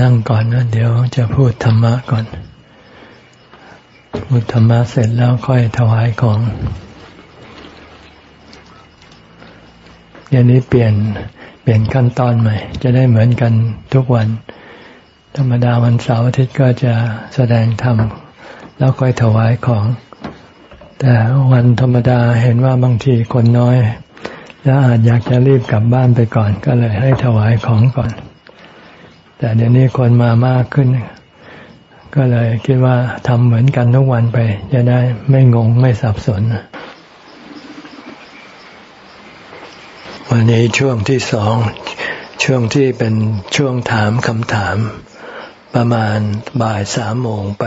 นั่งก่อนนะเดี๋ยวจะพูดธรรมะก่อน พูดธรรมะเสร็จแล้วค่อยถวายของอย่างนี้เปลี่ยนเปลี่ยนขั้นตอนใหม่ จะได้เหมือนกันทุกวัน ธรรมดาวันเสาร์อาทิตย์ก็จะแสดงธรรมแล้วค่อยถวายของ แต่วันธรรมดาเห็นว่าบางทีคนน้อย แล้วอาจอยากจะรีบกลับบ้านไปก่อน ก็เลยให้ถวายของก่อน แต่เดี๋ยวนี้คนมามากขึ้น ก็เลยคิดว่าทำเหมือนกันทุกวันไป จะได้ไม่งงไม่สับสน วันนี้ช่วงที่สองช่วงที่เป็นช่วงถามคำถาม ประมาณบ่ายสามโมงไป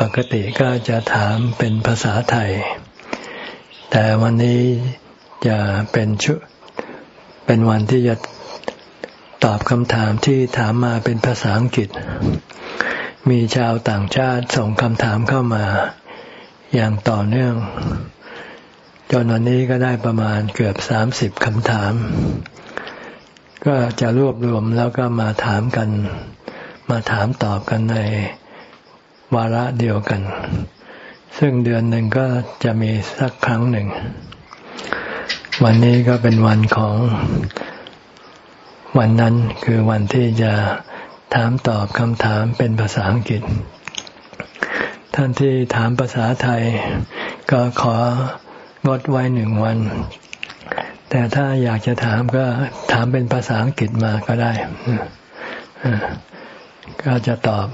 ปกติก็จะถามเป็นภาษาไทย แต่วันนี้จะเป็นชุเป็นวันที่จะ ตอบคำถามที่ถามมาเป็นภาษาอังกฤษ มีชาวต่างชาติส่งคำถามเข้ามา อย่างต่อเนื่อง จนวันนี้ก็ได้ประมาณเกือบสามสิบคำถาม ก็จะรวบรวมแล้วก็มาถามกัน มาถามตอบกันในวาระเดียวกัน ซึ่งเดือนหนึ่งก็จะมีสักครั้งหนึ่ง วันนี้ก็เป็นวันของ วันนั้นคือวันที่จะถามตอบคำถามเป็นภาษาอังกฤษ ท่านที่ถามภาษาไทย ก็ของดไว้หนึ่งวัน แต่ถ้าอยากจะถามก็ถามเป็นภาษาอังกฤษมาก็ได้ก็จะตอบ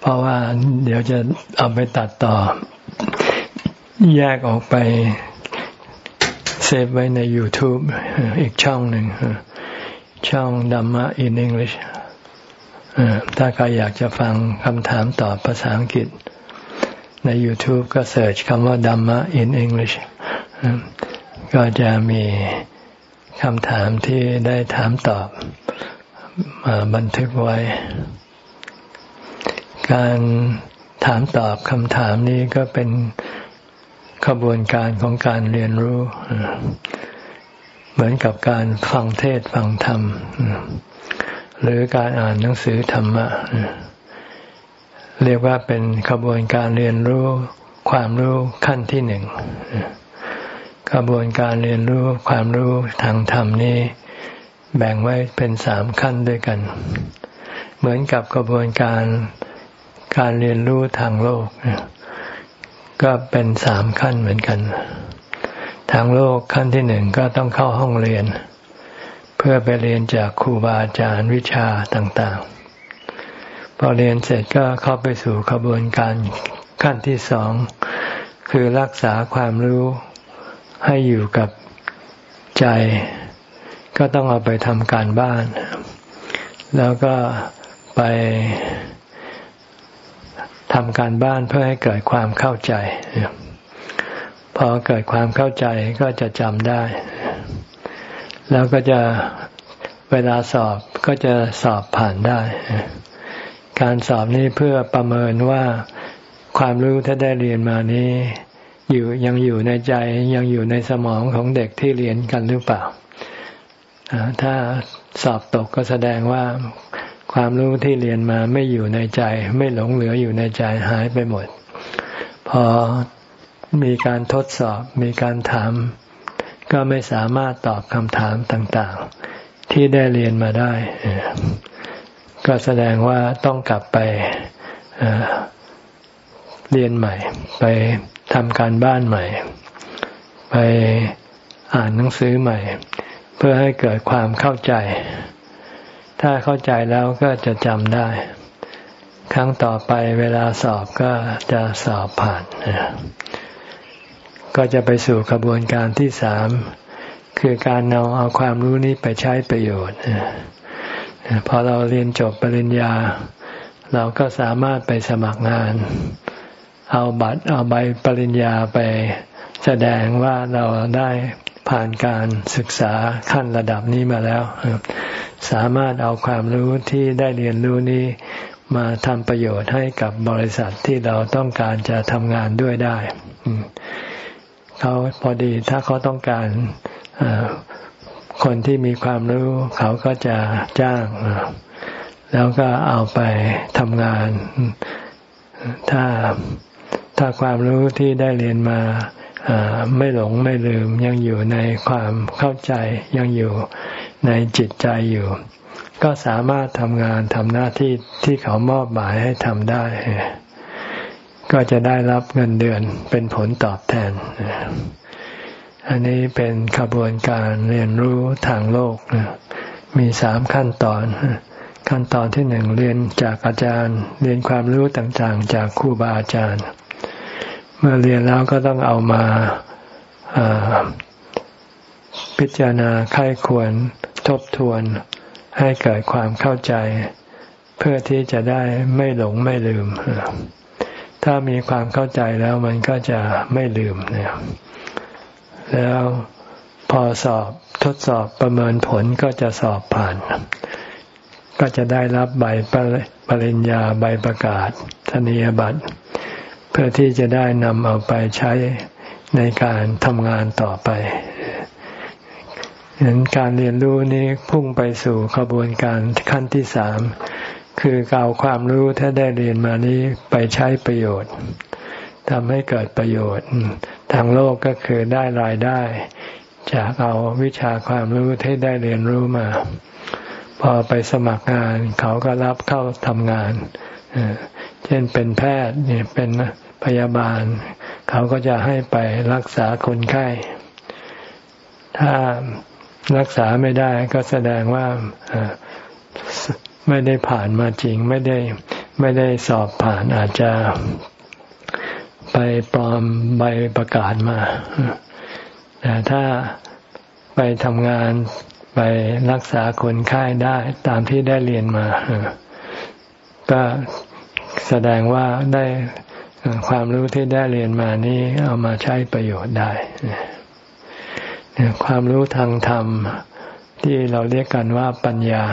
เพราะว่าเดี๋ยวจะเอาไปตัดต่อ แยกออกไป ซฟไว้ใน YouTube อีกช่องหนึ่งช่องดัมมะ in English ถ้าใครอยากจะฟังคำถามตอบภาษาอังกฤษ ใน YouTube ก็เสิร์ชคำว่า Dhamma in English ก็จะมีคำถามที่ได้ถามตอบมาบันทึกไว้ การถามตอบคำถามนี้ก็เป็น ขบวนการของการเรียนรู้ เหมือนกับการฟังเทศฟังธรรม หรือการอ่านหนังสือธรรมะ เรียกว่าเป็นขบวนการเรียนรู้ความรู้ขั้นที่หนึ่งขบวนการเรียนรู้ความรู้ทางธรรมนี้ แบ่งไว้เป็นสามขั้นด้วยกัน เหมือนกับกระบวนการการเรียนรู้ทางโลก ก็เป็นสามขั้นเหมือนกัน ทางโลกขั้นที่หนึ่งก็ต้องเข้าห้องเรียน เพื่อไปเรียนจากครูบาอาจารย์วิชาต่างๆ พอเรียนเสร็จก็เข้าไปสู่กระบวนการขั้นที่สอง คือรักษาความรู้ให้อยู่กับใจ ก็ต้องเอาไปทำการบ้าน แล้วก็ไป ทำการบ้านเพื่อให้เกิดความเข้าใจ พอเกิดความเข้าใจก็จะจำได้ แล้วก็จะเวลาสอบก็จะสอบผ่านได้ การสอบนี้เพื่อประเมินว่าความรู้ที่ได้เรียนมานี้อยู่ยังอยู่ในใจยังอยู่ในสมองของเด็กที่เรียนกันหรือเปล่า ถ้าสอบตกก็แสดงว่า ความรู้ที่เรียนมาไม่อยู่ในใจ ไม่หลงเหลืออยู่ในใจหายไปหมด พอมีการทดสอบมีการถาม ก็ไม่สามารถตอบคำถามต่างๆ ที่ได้เรียนมาได้ ก็แสดงว่าต้องกลับไปเรียนใหม่ ไปทำการบ้านใหม่ ไปอ่านหนังสือใหม่ เพื่อให้เกิดความเข้าใจ ถ้าเข้าใจแล้วก็จะจำได้ ครั้งต่อไปเวลาสอบก็จะสอบผ่าน ก็จะไปสู่กระบวนการที่สามคือการนำเอาความรู้นี้ไปใช้ประโยชน์พอเราเรียนจบปริญญา เราก็สามารถไปสมัครงาน เอาบัตรเอาใบปริญญาไปแสดงว่าเราได้ผ่านการศึกษาขั้นระดับนี้มาแล้ว สามารถเอาความรู้ที่ได้เรียนรู้นี้ มาทำประโยชน์ให้กับบริษัทที่เราต้องการจะทำงานด้วยได้เขาพอดีถ้าเขาต้องการคนที่มีความรู้ เขาก็จะจ้าง แล้วก็เอาไปทำงาน ถ้าถ้าความรู้ที่ได้เรียนมาไม่หลงไม่ลืมยังอยู่ในความเข้าใจยังอยู่ ในจิตใจอยู่ ก็สามารถทำงานทำหน้าที่ที่เขามอบหมายให้ทำได้ ก็จะได้รับเงินเดือนเป็นผลตอบแทน อันนี้เป็นขบวนการเรียนรู้ทางโลกมีสามขั้นตอน ขั้นตอนที่หนึ่งเรียนจากอาจารย์ เรียนความรู้ต่างๆ จากครูบาอาจารย์ เมื่อเรียนแล้วก็ต้องเอามา พิจารณาค่ายควรทบทวนให้เกิดความเข้าใจ เพื่อที่จะได้ไม่หลงไม่ลืม ถ้ามีความเข้าใจแล้วมันก็จะไม่ลืมเนี่ยแล้วพอสอบทดสอบประเมินผลก็จะสอบผ่าน ก็จะได้รับใบปริญญาใบประกาศธนียบัตร เพื่อที่จะได้นำเอาไปใช้ในการทำงานต่อไป เห็นการเรียนรู้นี้พุ่งไปสู่ขบวนการขั้นที่สามคือเอาความรู้ถ้าได้เรียนมานี้ไปใช้ประโยชน์ทำให้เกิดประโยชน์ ทางโลกก็คือได้รายได้ จากเอาวิชาความรู้ที่ได้เรียนรู้มา พอไปสมัครงานเขาก็รับเข้าทำงาน เช่นเป็นแพทย์เนี่ยเป็นพยาบาล เขาก็จะให้ไปรักษาคนไข้ ถ้า รักษาไม่ได้ก็แสดงว่าไม่ได้ผ่านมาจริง ไม่ได้ไม่ได้สอบผ่านอาจจะไปปลอมใบประกาศมาแต่ถ้าไปทำงานไปรักษาคนไข้ได้ตามที่ได้เรียนมาก็แสดงว่าได้ความรู้ที่ได้เรียนมานี้เอามาใช้ประโยชน์ได้ ความรู้ทางธรรม ที่เราเรียกกันว่าปัญญา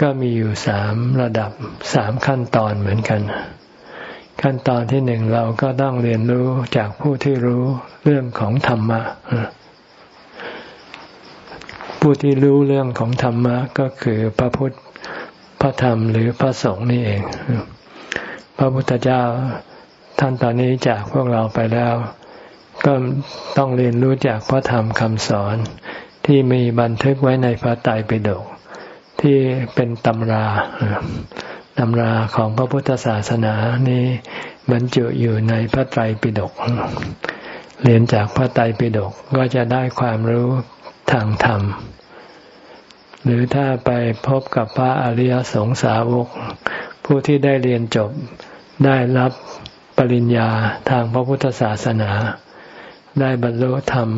ก็มีอยู่สามระดับสามขั้นตอนเหมือนกัน ขั้นตอนที่หนึ่งเราก็ต้องเรียนรู้จากผู้ที่รู้เรื่องของธรรมะผู้ที่รู้เรื่องของธรรมะก็คือพระพุทธพระธรรมหรือพระสงฆ์นี่เอง พระพุทธเจ้าท่านตอนนี้จากพวกเราไปแล้ว ก็ต้องเรียนรู้จากพระธรรมคำสอนที่มีบันทึกไว้ในพระไตรปิฎกที่เป็นตำราตำราของพระพุทธศาสนานี้บรรจุอยู่ในพระไตรปิฎกเรียนจากพระไตรปิฎกก็จะได้ความรู้ทางธรรม หรือถ้าไปพบกับพระอริยสงสาวก ผู้ที่ได้เรียนจบได้รับปริญญาทางพระพุทธศาสนา ได้บรรลุธรรม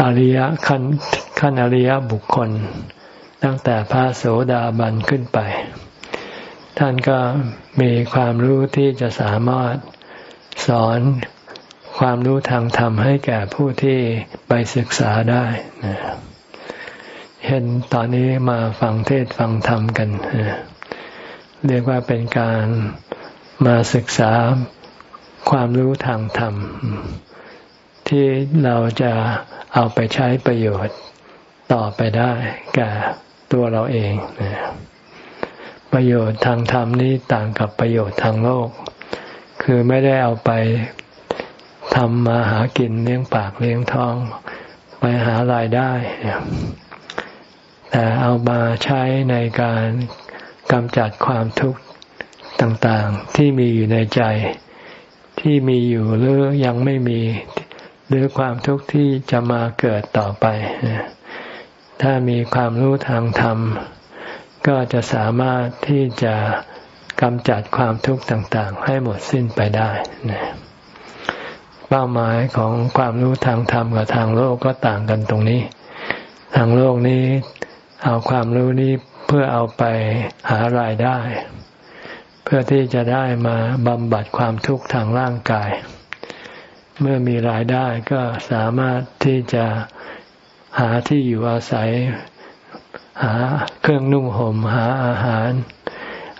อริยขั้นขั้นอริยบุคคล ตั้งแต่พระโสดาบันขึ้นไป ท่านก็มีความรู้ที่จะสามารถสอนความรู้ทางธรรมให้แก่ผู้ที่ไปศึกษาได้เห็นตอนนี้มาฟังเทศฟังธรรมกัน เรียกว่าเป็นการมาศึกษาความรู้ทางธรรม ที่เราจะเอาไปใช้ประโยชน์ต่อไปได้แก่ตัวเราเองประโยชน์ทางธรรมนี้ต่างกับประโยชน์ทางโลก คือไม่ได้เอาไปทำมาหากินเลี้ยงปากเลี้ยงท้อง ไปหารายได้ แต่เอามาใช้ในการกำจัดความทุกข์ต่างๆ ที่มีอยู่ในใจที่มีอยู่หรือยังไม่มี หรือความทุกข์ที่จะมาเกิดต่อไป ถ้ามีความรู้ทางธรรม ก็จะสามารถที่จะกำจัดความทุกข์ต่างๆ ให้หมดสิ้นไปได้เป้าหมายของความรู้ทางธรรมกับทางโลกก็ต่างกันตรงนี้ ทางโลกนี้เอาความรู้นี้เพื่อเอาไปหารายได้ เพื่อที่จะได้มาบำบัดความทุกข์ทางร่างกาย เมื่อมีรายได้ก็สามารถที่จะหาที่อยู่อาศัย หาเครื่องนุ่งหม่มหาอาหาร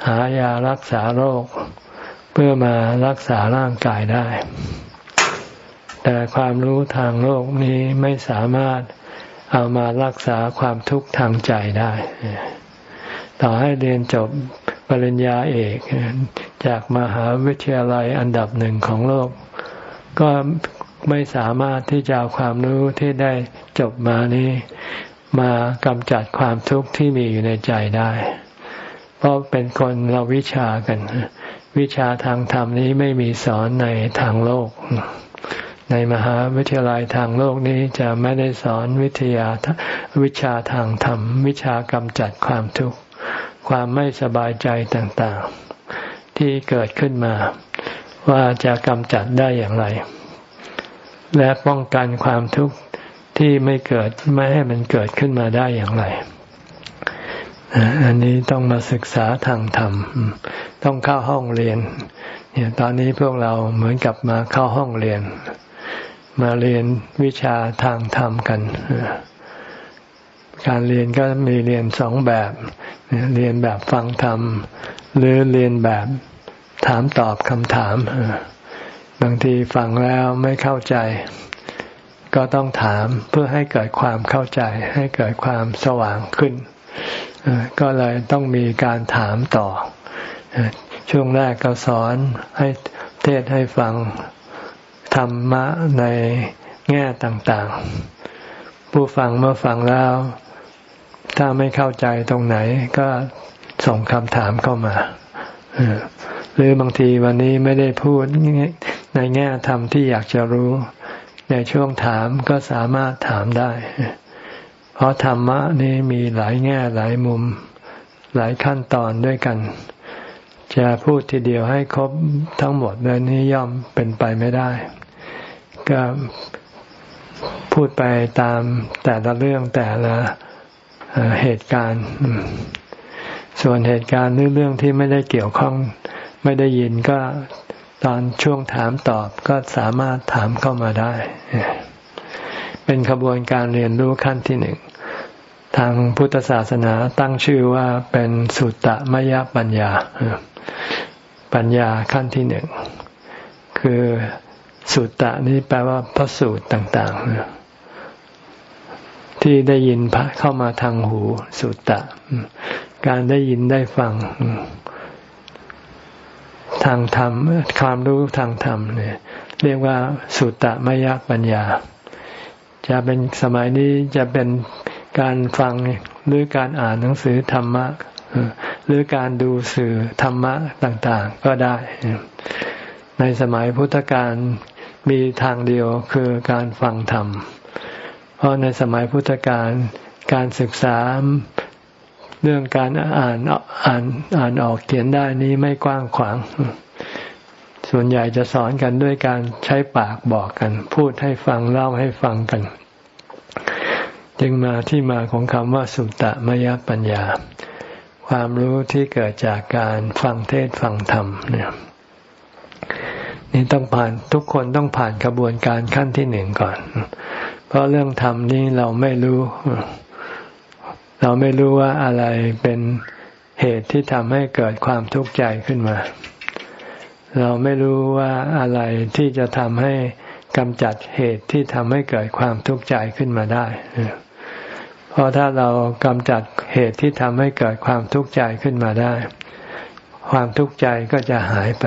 หายารักษาโรค เพื่อมารักษาร่างกายได้ แต่ความรู้ทางโลกนี้ไม่สามารถเอามารักษาความทุกข์ทางใจได้ ต่อให้เรียนจบปริญญาเอก จากมหาวิทยาลัยอันดับหนึ่งของโลก ก็ไม่สามารถที่จะเอาความรู้ที่ได้จบมานี้มากำจัดความทุกข์ที่มีอยู่ในใจได้ เพราะเป็นคนเราวิชากัน วิชาทางธรรมนี้ไม่มีสอนในทางโลก ในมหาวิทยาลัยทางโลกนี้จะไม่ได้สอนวิทยาวิชาทางธรรม วิชากำจัดความทุกข์ ความไม่สบายใจต่างๆ ที่เกิดขึ้นมา ว่าจะกำจัดได้อย่างไร และป้องกันความทุกข์ที่ไม่เกิดไม่ให้มันเกิดขึ้นมาได้อย่างไร อันนี้ต้องมาศึกษาทางธรรม ต้องเข้าห้องเรียน เนี่ยตอนนี้พวกเราเหมือนกับมาเข้าห้องเรียน มาเรียนวิชาทางธรรมกัน การเรียนก็มีเรียนสองแบบ เรียนแบบฟังธรรม หรือเรียนแบบ ถามตอบคำถาม บางทีฟังแล้วไม่เข้าใจ ก็ต้องถามเพื่อให้เกิดความเข้าใจ ให้เกิดความสว่างขึ้น ก็เลยต้องมีการถามต่อ ช่วงแรกก็สอนให้เทศให้ฟังธรรมะในแง่ต่างๆ ผู้ฟังเมื่อฟังแล้ว ถ้าไม่เข้าใจตรงไหนก็ส่งคำถามเข้ามา หรือบางทีวันนี้ไม่ได้พูดในแง่ธรรมที่อยากจะรู้ ในช่วงถามก็สามารถถามได้ เพราะธรรมะนี้มีหลายแง่หลายมุม หลายขั้นตอนด้วยกัน จะพูดทีเดียวให้ครบทั้งหมดเลยนี้ย่อมเป็นไปไม่ได้ ก็พูดไปตามแต่ละเรื่องแต่ละเหตุการณ์ ส่วนเหตุการณ์หรือเรื่องที่ไม่ได้เกี่ยวข้อง ไม่ได้ยินก็ตอนช่วงถามตอบก็สามารถถามเข้ามาได้ เป็นขบวนการเรียนรู้ขั้นที่หนึ่ง ทางพุทธศาสนาตั้งชื่อว่าเป็นสุตตมยปัญญา ปัญญาขั้นที่หนึ่ง คือสุตตะนี้แปลว่าพระสูตรต่าง ๆ ที่ได้ยินเข้ามาทางหูสุตตะ การได้ยินได้ฟัง ทางธรรมความรู้ทางธรรมเนี่ยเรียกว่าสุตตะมยปัญญา จะเป็นสมัยนี้จะเป็นการฟังหรือการอ่านหนังสือธรรมะหรือการดูสื่อธรรมะต่าง ๆ ก็ได้ ในสมัยพุทธกาลมีทางเดียวคือการฟังธรรม เพราะในสมัยพุทธกาลการศึกษา เรื่องการอ่านอ่านอ่านออกเขียนได้นี้ไม่กว้างขวาง ส่วนใหญ่จะสอนกันด้วยการใช้ปากบอกกัน พูดให้ฟังเล่าให้ฟังกัน จึงมาที่มาของคำว่าสุตตะมยปัญญา ความรู้ที่เกิดจากการฟังเทศฟังธรรมเนี่ยนี่ต้องผ่านทุกคนต้องผ่านกระบวนการขั้นที่หนึ่งก่อน เพราะเรื่องธรรมนี้เราไม่รู้ เราไม่รู้ว่าอะไรเป็นเหตุที่ทำให้เกิดความทุกข์ใจขึ้นมา เราไม่รู้ว่าอะไรที่จะทำให้กำจัดเหตุที่ทำให้เกิดความทุกข์ใจขึ้นมาได้ เพราะถ้าเรากำจัดเหตุที่ทำให้เกิดความทุกข์ใจขึ้นมาได้ ความทุกข์ใจก็จะหายไป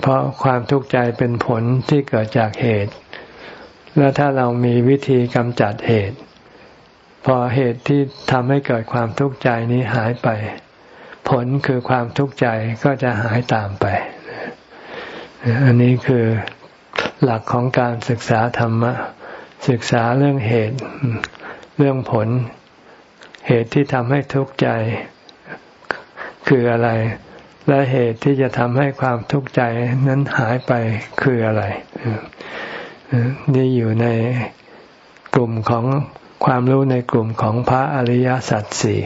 เพราะความทุกข์ใจเป็นผลที่เกิดจากเหตุ และถ้าเรามีวิธีกำจัดเหตุ พอเหตุที่ทำให้เกิดความทุกข์ใจนี้หายไป ผลคือความทุกข์ใจก็จะหายตามไป อันนี้คือหลักของการศึกษาธรรมะ ศึกษาเรื่องเหตุ เรื่องผล เหตุที่ทำให้ทุกข์ใจ คืออะไร และเหตุที่จะทำให้ความทุกข์ใจนั้นหายไปคืออะไร นี่อยู่ในกลุ่มของ ความรู้ในกลุ่มของพระอริยสัจสี่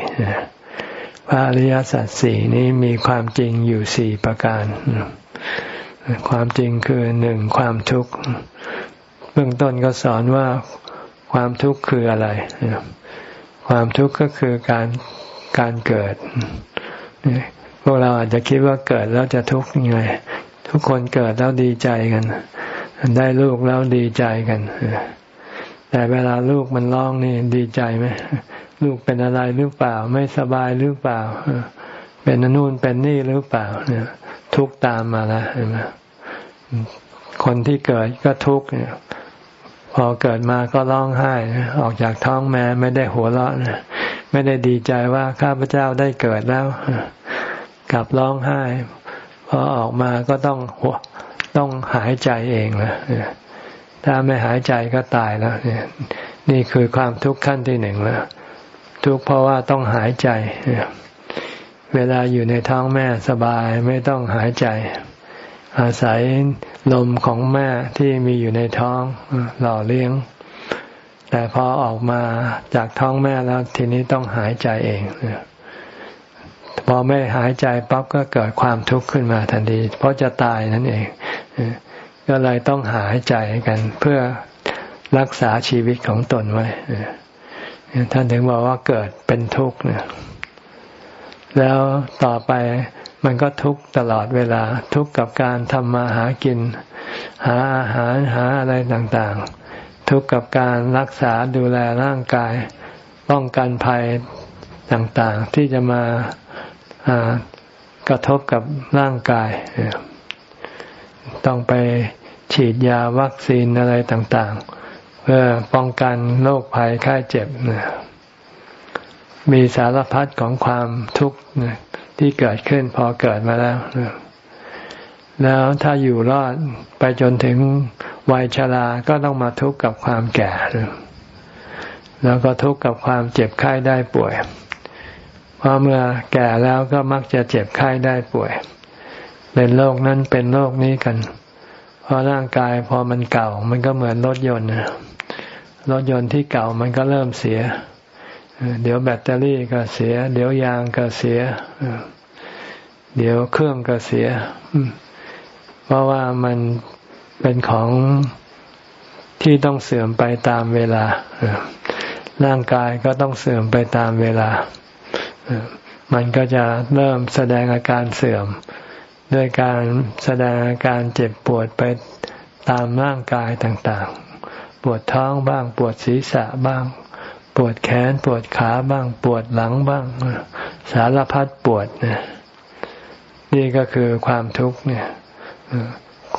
พระอริยสัจสี่นี้มีความจริงอยู่สี่ประการ ความจริงคือหนึ่งความทุกข์เบื้องต้นก็สอนว่าความทุกข์คืออะไร ความทุกข์ก็คือการการเกิด พวกเราอาจจะคิดว่าเกิดแล้วจะทุกข์ยังไง ทุกคนเกิดแล้วดีใจกัน ได้ลูกแล้วดีใจกัน แต่เวลาลูกมันร้องนี่ดีใจไหมลูกเป็นอะไรหรือเปล่า ไม่สบายหรือเปล่าเป็นนู่นเป็นนี่หรือเปล่าเนี่ย ทุกตามมาแล้วเห็นไหมคนที่เกิดก็ทุกเนี่ย พอเกิดมาก็ร้องไห้ออกจากท้องแม่ไม่ได้หัวเราะนะไม่ได้ดีใจว่าข้าพเจ้าได้เกิดแล้วกลับร้องไห้ พอออกมาก็ต้องหัวต้องหายใจเองนะ ถ้าไม่หายใจก็ตายแล้วเนี่ยนี่คือความทุกข์ขั้นที่หนึ่งแล้วทุกข์เพราะว่าต้องหายใจ เวลาอยู่ในท้องแม่สบายไม่ต้องหายใจ อาศัยลมของแม่ที่มีอยู่ในท้องหล่อเลี้ยง แต่พอออกมาจากท้องแม่แล้วทีนี้ต้องหายใจเองพอไม่หายใจปั๊บก็เกิดความทุกข์ขึ้นมาทันที เพราะจะตายนั่นเอง ก็เลยต้องหายใจกันเพื่อรักษาชีวิตของตนไว้ท่านถึงบอกว่าเกิดเป็นทุกข์เนี่ยแล้วต่อไปมันก็ทุกข์ตลอดเวลาทุกข์กับการทำมาหากิน หาอาหารหาอะไรต่างๆ ทุกข์กับการรักษาดูแลร่างกาย ป้องกันภัยต่างๆ ที่จะมากระทบกับร่างกาย ต้องไป ฉีดยาวัคซีนอะไรต่างๆ เพื่อป้องกันโรคภัยไข้เจ็บมีสารพัดของความทุกข์ที่เกิดขึ้นพอเกิดมาแล้วแล้วถ้าอยู่รอดไปจนถึงวัยชราก็ต้องมาทุกข์กับความแก่ แล้วก็ทุกข์กับความเจ็บไข้ได้ป่วย เพราะเมื่อแก่แล้วก็มักจะเจ็บไข้ได้ป่วย เป็นโรคนั้นเป็นโรคนี้กัน เพราะร่างกายพอมันเก่า มันก็เหมือนรถยนต์รถยนต์ที่เก่ามันก็เริ่มเสีย เดี๋ยวแบตเตอรี่ก็เสีย เดี๋ยวยางก็เสีย เดี๋ยวเครื่องก็เสีย เพราะว่ามันเป็นของที่ต้องเสื่อมไปตามเวลา ร่างกายก็ต้องเสื่อมไปตามเวลา มันก็จะเริ่มแสดงอาการเสื่อม ด้วยการแสดงอาการเจ็บปวดไปตามร่างกายต่างๆ ปวดท้องบ้าง ปวดศีรษะบ้าง ปวดแขน ปวดขาบ้าง ปวดหลังบ้าง สารพัดปวดเนี่ยนี่ก็คือความทุกข์เนี่ย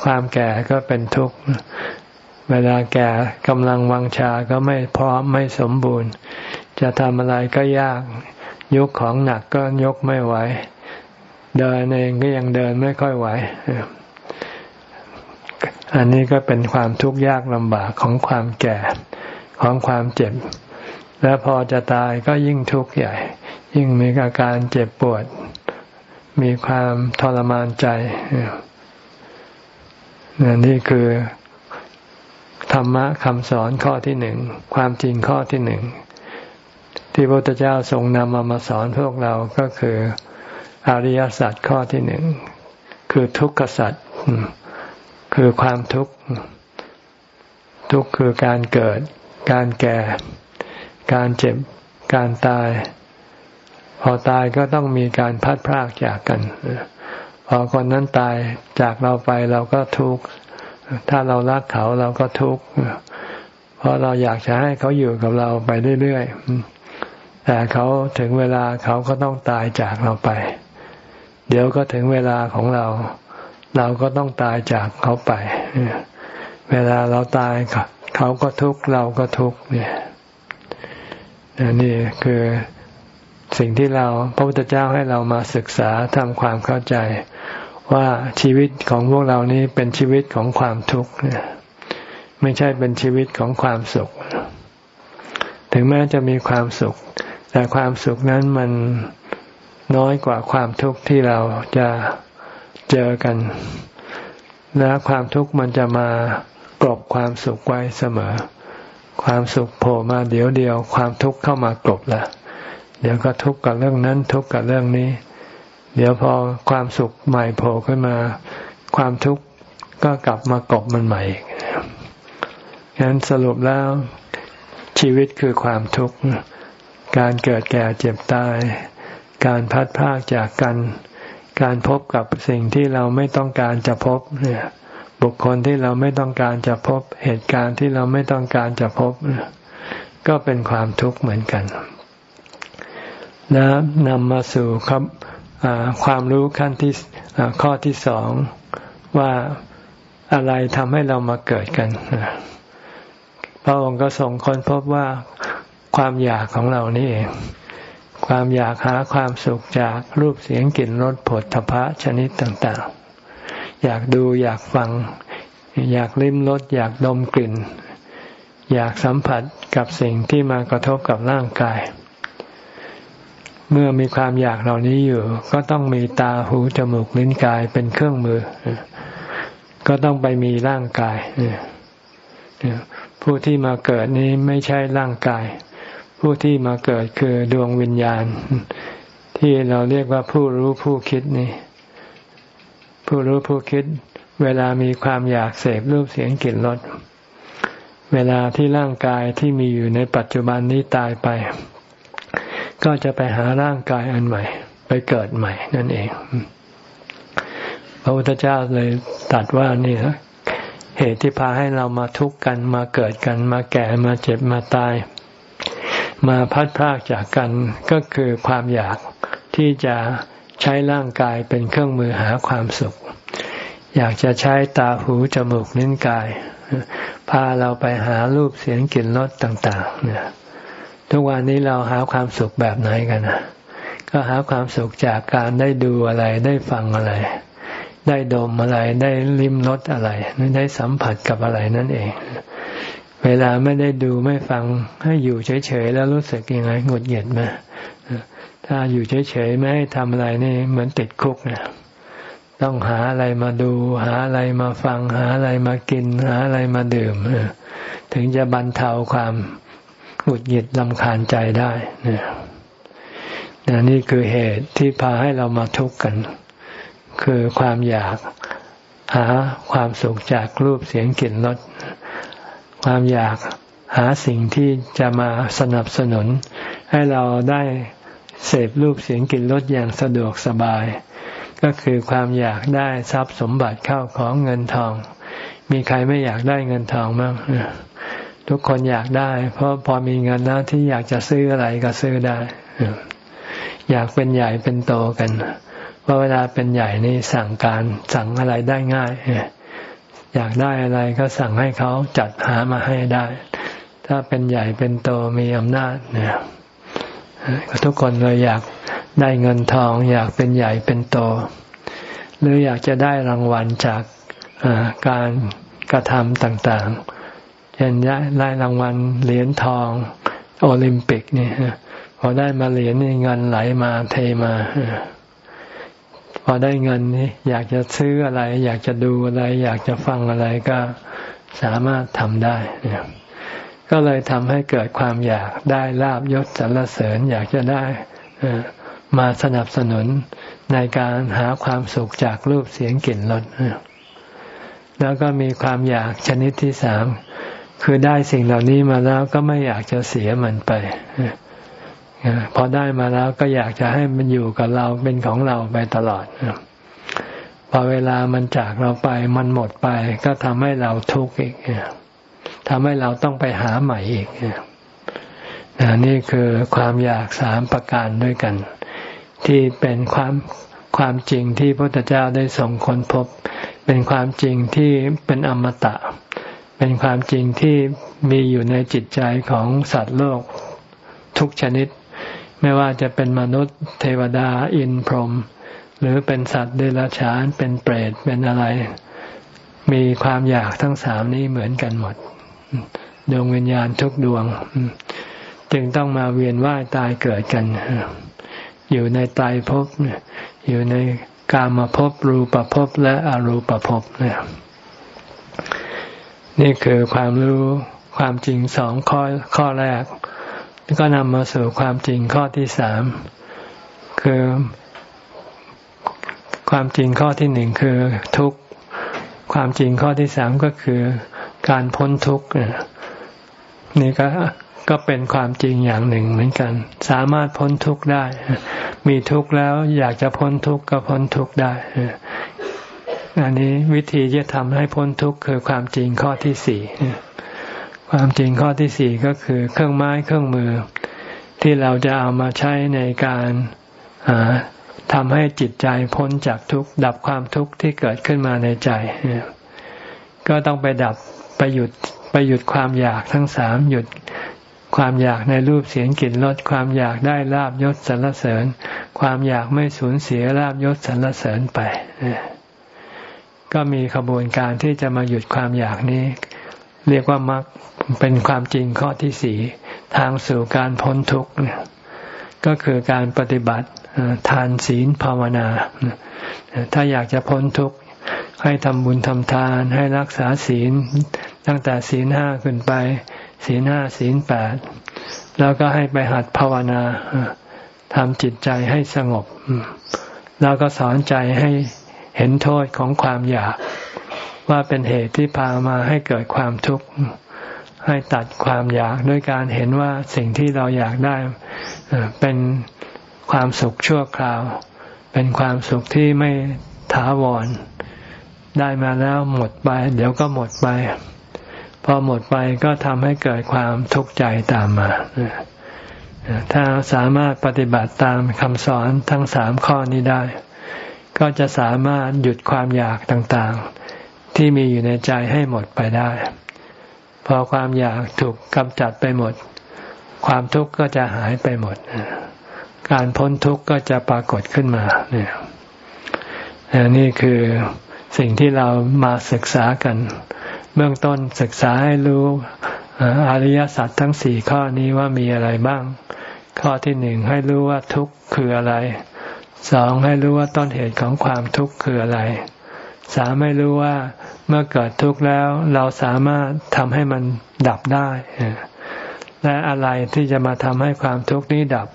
ความแก่ก็เป็นทุกข์ เวลาแก่กำลังวังชาก็ไม่พร้อมไม่สมบูรณ์ จะทำอะไรก็ยาก ยกของหนักก็ยกไม่ไหว เดินเองก็ยังเดินไม่ค่อยไหว อันนี้ก็เป็นความทุกข์ยากลำบากของความแก่ของความเจ็บ แล้วพอจะตายก็ยิ่งทุกข์ใหญ่ ยิ่งมีอาการเจ็บปวด มีความทรมานใจนี่คือธรรมะคำสอนข้อที่หนึ่ง ความจริงข้อที่หนึ่ง ที่พระพุทธเจ้าทรงนำมามาสอนพวกเราก็คือ อริยสัจข้อที่หนึ่งคือทุกขสัจคือความทุกข์ ทุกข์คือการเกิด การแก่ การเจ็บ การตาย พอตายก็ต้องมีการพัดพรากจากกัน พอคนนั้นตายจากเราไปเราก็ทุกข์ ถ้าเรารักเขาเราก็ทุกข์ เพราะเราอยากจะให้เขาอยู่กับเราไปเรื่อยๆ แต่เขาถึงเวลาเขาก็ต้องตายจากเราไป เดี๋ยวก็ถึงเวลาของเรา เราก็ต้องตายจากเขาไป เวลาเราตายเขาก็ทุกข์เราก็ทุกข์เนี่ยนี่คือสิ่งที่เราพระพุทธเจ้าให้เรามาศึกษาทำความเข้าใจ ว่าชีวิตของพวกเรานี้เป็นชีวิตของความทุกข์ไม่ใช่เป็นชีวิตของความสุข ถึงแม้จะมีความสุข แต่ความสุขนั้นมัน น้อยกว่าความทุกข์ที่เราจะเจอกัน และความทุกข์มันจะมากลบความสุขไว้เสมอ ความสุขโผล่มาเดี๋ยวเดียว ความทุกข์เข้ามากลบละเดี๋ยวก็ทุกข์กับเรื่องนั้นทุกข์กับเรื่องนี้ เดี๋ยวพอความสุขใหม่โผล่ขึ้นมา ความทุกข์ก็กลับมากบมันใหม่อีกฉะนั้นสรุปแล้วชีวิตคือความทุกข์ การเกิดแก่เจ็บตาย การพัดพากจากกัน การพบกับสิ่งที่เราไม่ต้องการจะพบเนี่ยบุคคลที่เราไม่ต้องการจะพบเหตุการณ์ที่เราไม่ต้องการจะพบ ก็เป็นความทุกข์เหมือนกัน และนำมาสู่ครับความรู้ขั้นที่ข้อที่สองว่าอะไรทำให้เรามาเกิดกันพระองค์ก็ส่งคนพบว่าความอยากของเรานี่เอง ความอยากหาความสุขจากรูปเสียงกลิ่นรสผลทพะชนิดต่างๆ อยากดูอยากฟัง อยากลิ้มรสอยากดมกลิ่น อยากสัมผัสกับสิ่งที่มากระทบกับร่างกาย เมื่อมีความอยากเหล่านี้อยู่ ก็ต้องมีตาหูจมูกลิ้นกายเป็นเครื่องมือ ก็ต้องไปมีร่างกายผู้ที่มาเกิดนี้ไม่ใช่ร่างกาย ผู้ที่มาเกิดคือดวงวิญญาณ ที่เราเรียกว่าผู้รู้ผู้คิดนี่ ผู้รู้ผู้คิด เวลามีความอยากเสพรูปเสียงกลิ่นรสเวลาที่ร่างกายที่มีอยู่ในปัจจุบันนี้ตายไป ก็จะไปหาร่างกายอันใหม่ ไปเกิดใหม่นั่นเอง พระพุทธเจ้าเลยตัดว่านี่เหตุที่พาให้เรามาทุกข์กันมาเกิดกันมาแก่มาเจ็บมาตาย มาพัดพากจากกันก็คือความอยากที่จะใช้ร่างกายเป็นเครื่องมือหาความสุข อยากจะใช้ตาหูจมูกนิ้นกาย พาเราไปหารูปเสียงกลิ่นรสต่าง ๆ เนี่ยทุกวันนี้เราหาความสุขแบบไหนกันนะก็หาความสุขจากการได้ดูอะไรได้ฟังอะไร ได้ดมอะไรได้ลิ้มรสอะไร ได้สัมผัสกับอะไรนั่นเอง เวลาไม่ได้ดูไม่ฟังให้อยู่เฉยๆแล้วรู้สึกยังไงหงุดหงิดไหมถ้าอยู่เฉยๆไม่ให้ทำอะไรนี่เหมือนติดคุกเนี่ยต้องหาอะไรมาดู หาอะไรมาฟัง หาอะไรมากิน หาอะไรมาดื่มถึงจะบรรเทาความหงุดหงิดลำคาญใจได้นี่นี่คือเหตุที่พาให้เรามาทุกข์กัน คือความอยากหาความสุขจากรูปเสียงกลิ่นรส ความอยากหาสิ่งที่จะมาสนับสนุน ให้เราได้เสพรูปเสียงกลิ่นรสอย่างสะดวกสบาย ก็คือความอยากได้ทรัพย์สมบัติเข้าของเงินทอง มีใครไม่อยากได้เงินทองมั้งทุกคนอยากได้ เพราะพอมีเงินแล้วที่อยากจะซื้ออะไรก็ซื้อได้ อยากเป็นใหญ่เป็นโตกันเพราะเวลาเป็นใหญ่นี่สั่งการสั่งอะไรได้ง่าย อยากได้อะไรก็สั่งให้เขาจัดหามาให้ได้ ถ้าเป็นใหญ่เป็นโตมีอำนาจเนี่ยทุกคนเลยอยากได้เงินทอง อยากเป็นใหญ่เป็นโต หรืออยากจะได้รางวัลจากการกระทำต่างๆเช่นได้รางวัลเหรียญทอง โอลิมปิกนี่พอได้มาเหรียญเงินไหลมาเทมา อได้เงินนี้อยากจะซื้ออะไร อยากจะดูอะไร อยากจะฟังอะไรก็สามารถทำได้ ก็เลยทำให้เกิดความอยากได้ลาบยศสรรเสริญอยากจะได้มาสนับสนุนในการหาความสุขจากรูปเสียงกลิ่นรสแล้วก็มีความอยากชนิดที่สามคือได้สิ่งเหล่านี้มาแล้วก็ไม่อยากจะเสียมันไป พอได้มาแล้วก็อยากจะให้มันอยู่กับเราเป็นของเราไปตลอดพอเวลามันจากเราไปมันหมดไป ก็ทำให้เราทุกข์อีกทำให้เราต้องไปหาใหม่อีกนี่คือความอยากสามประการด้วยกัน ที่เป็นความความจริงที่พระพุทธเจ้าได้ส่งคนพบ เป็นความจริงที่เป็นอมตะ เป็นความจริงที่มีอยู่ในจิตใจของสัตว์โลกทุกชนิด ไม่ว่าจะเป็นมนุษย์เทวดาอินพรหมหรือเป็นสัตว์เดรัจฉานเป็นเปรตเป็นอะไร มีความอยากทั้งสามนี้เหมือนกันหมด ดวงวิญญาณทุกดวง จึงต้องมาเวียนว่ายตายเกิดกัน อยู่ในตายภพอยู่ในกามภพรูปภพและอรูปภพนี่คือความรู้ความจริงสองข้อข้อแรก ก็นำมาสู่ความจริงข้อที่สามคือความจริงข้อที่หนึ่งคือทุกข์ความจริงข้อที่สามก็คือการพ้นทุกข์นี่ก็ก็เป็นความจริงอย่างหนึ่งเหมือนกัน สามารถพ้นทุกข์ได้ มีทุกข์แล้วอยากจะพ้นทุกข์ก็พ้นทุกข์ได้อันนี้วิธีจะทำให้พ้นทุกข์คือความจริงข้อที่สี่ ความจริงข้อที่สี่ก็คือเครื่องไม้เครื่องมือ ที่เราจะเอามาใช้ในการทำให้จิตใจพ้นจากทุกข์ดับความทุกข์ที่เกิดขึ้นมาในใจ ก็ต้องไปดับไปหยุดไปหยุดความอยากทั้งสามหยุดความอยากในรูปเสียงกลิ่นรสความอยากได้ลาบยศสรรเสริญ ความอยากไม่สูญเสียลาบยศสรรเสริญไป ก็มีขบวนการที่จะมาหยุดความอยากนี้ เรียกว่ามรรคเป็นความจริงข้อที่สี่ทางสู่การพ้นทุกข์ก็คือการปฏิบัติทานศีลภาวนา ถ้าอยากจะพ้นทุกข์ให้ทำบุญทำทานให้รักษาศีล ตั้งแต่ศีลห้าขึ้นไป ศีลห้าศีลแปดแล้วก็ให้ไปหัดภาวนาทำจิตใจให้สงบ แล้วก็สอนใจให้เห็นโทษของความอยาก ว่าเป็นเหตุที่พามาให้เกิดความทุกข์ให้ตัดความอยากด้วยการเห็นว่าสิ่งที่เราอยากได้เป็นความสุขชั่วคราว เป็นความสุขที่ไม่ถาวร ได้มาแล้วหมดไป เดี๋ยวก็หมดไป พอหมดไปก็ทำให้เกิดความทุกข์ใจตามมา ถ้าสามารถปฏิบัติตามคำสอนทั้งสามข้อนี้ได้ ก็จะสามารถหยุดความอยากต่างๆ ที่มีอยู่ในใจให้หมดไปได้ พอความอยากถูกกำจัดไปหมด ความทุกข์ก็จะหายไปหมด การพ้นทุกข์ก็จะปรากฏขึ้นมาเนี่ยนี่คือสิ่งที่เรามาศึกษากัน เบื้องต้นศึกษาให้รู้อริยสัจทั้งสี่ข้อนี้ว่ามีอะไรบ้าง ข้อที่หนึ่งให้รู้ว่าทุกข์คืออะไร สองให้รู้ว่าต้นเหตุของความทุกข์คืออะไร สามให้รู้ว่าเมื่อเกิดทุกข์แล้วเราสามารถทำให้มันดับได้ และอะไรที่จะมาทำให้ความทุกข์นี้ดับ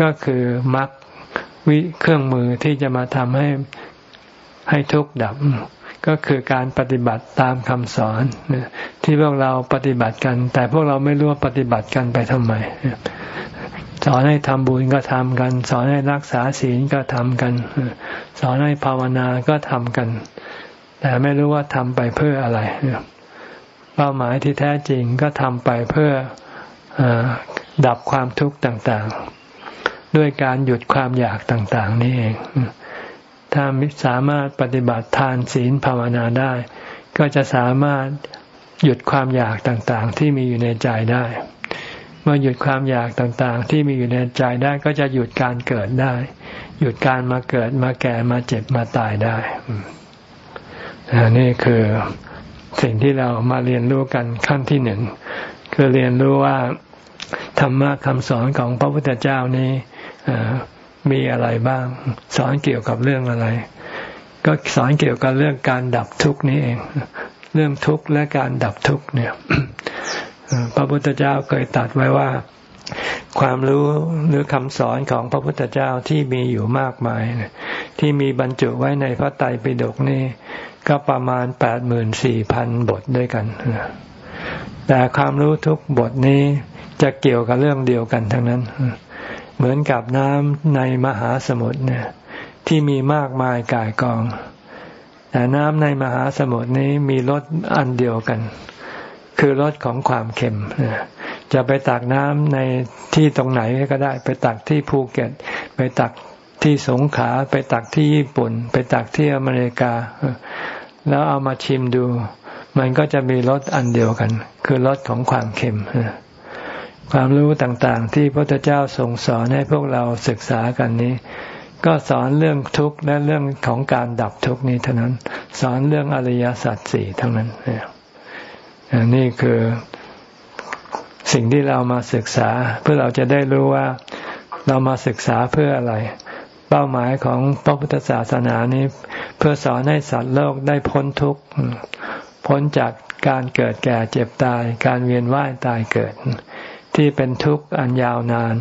ก็คือมรรควิเครื่องมือที่จะมาทำให้ให้ทุกข์ดับ ก็คือการปฏิบัติตามคำสอนที่พวกเราปฏิบัติกัน แต่พวกเราไม่รู้ว่าปฏิบัติกันไปทำไม สอนให้ทำบุญก็ทำกัน สอนให้รักษาศีลก็ทำกัน สอนให้ภาวนาก็ทำกัน แต่ไม่รู้ว่าทำไปเพื่ออะไร เป้าหมายที่แท้จริงก็ทำไปเพื่ออดับความทุกข์ต่างๆ ด้วยการหยุดความอยากต่างๆ นี่เอง ถ้าสามารถปฏิบัติทานศีลภาวนาได้ ก็จะสามารถหยุดความอยากต่างๆ ที่มีอยู่ในใจได้ มื่อหยุดความอยากต่างๆ ที่มีอยู่ในใจได้ก็จะหยุดการเกิดได้ หยุดการมาเกิดมาแก่มาเจ็บมาตายได้นี่คือสิ่งที่เรามาเรียนรู้กันขั้นที่หนึ่งคือเรียนรู้ว่าธรรมะคำสอนของพระพุทธเจ้านี้มีอะไรบ้าง สอนเกี่ยวกับเรื่องอะไร ก็สอนเกี่ยวกับเรื่องการดับทุกข์นี้เอง เรื่องทุกข์และการดับทุกข์เนี่ย พระพุทธเจ้าเคยตัดไว้ว่า ความรู้หรือคำสอนของพระพุทธเจ้าที่มีอยู่มากมาย ที่มีบรรจุไว้ในพระไตรปิฎกนี่ก็ประมาณแปดหมื่นสี่พันบทด้วยกัน แต่ความรู้ทุกบทนี้จะเกี่ยวกับเรื่องเดียวกันทั้งนั้น เหมือนกับน้ำในมหาสมุทรเนี่ยที่มีมากมายกายกอง แต่น้ำในมหาสมุทรนี้มีรสอันเดียวกัน คือรสของความเค็มจะไปตักน้ำในที่ตรงไหนก็ได้ ไปตักที่ภูเก็ต ไปตักที่สงขลาไปตักที่ญี่ปุ่น ไปตักที่อเมริกา แล้วเอามาชิมดู มันก็จะมีรสอันเดียวกัน คือรสของความเค็มความรู้ต่างๆ ที่พระพุทธเจ้าทรงสอนให้พวกเราศึกษากันนี้ ก็สอนเรื่องทุกข์และเรื่องของการดับทุกข์นี้เท่านั้น สอนเรื่องอริยสัจสี่เท่านั้นนี่ นี่คือสิ่งที่เรามาศึกษา เพื่อเราจะได้รู้ว่าเรามาศึกษาเพื่ออะไร เป้าหมายของพระพุทธศาสนานี้ เพื่อสอนให้สัตว์โลกได้พ้นทุกข์พ้นจากการเกิดแก่เจ็บตาย การเวียนว่ายตายเกิด ที่เป็นทุกข์อันยาวนาน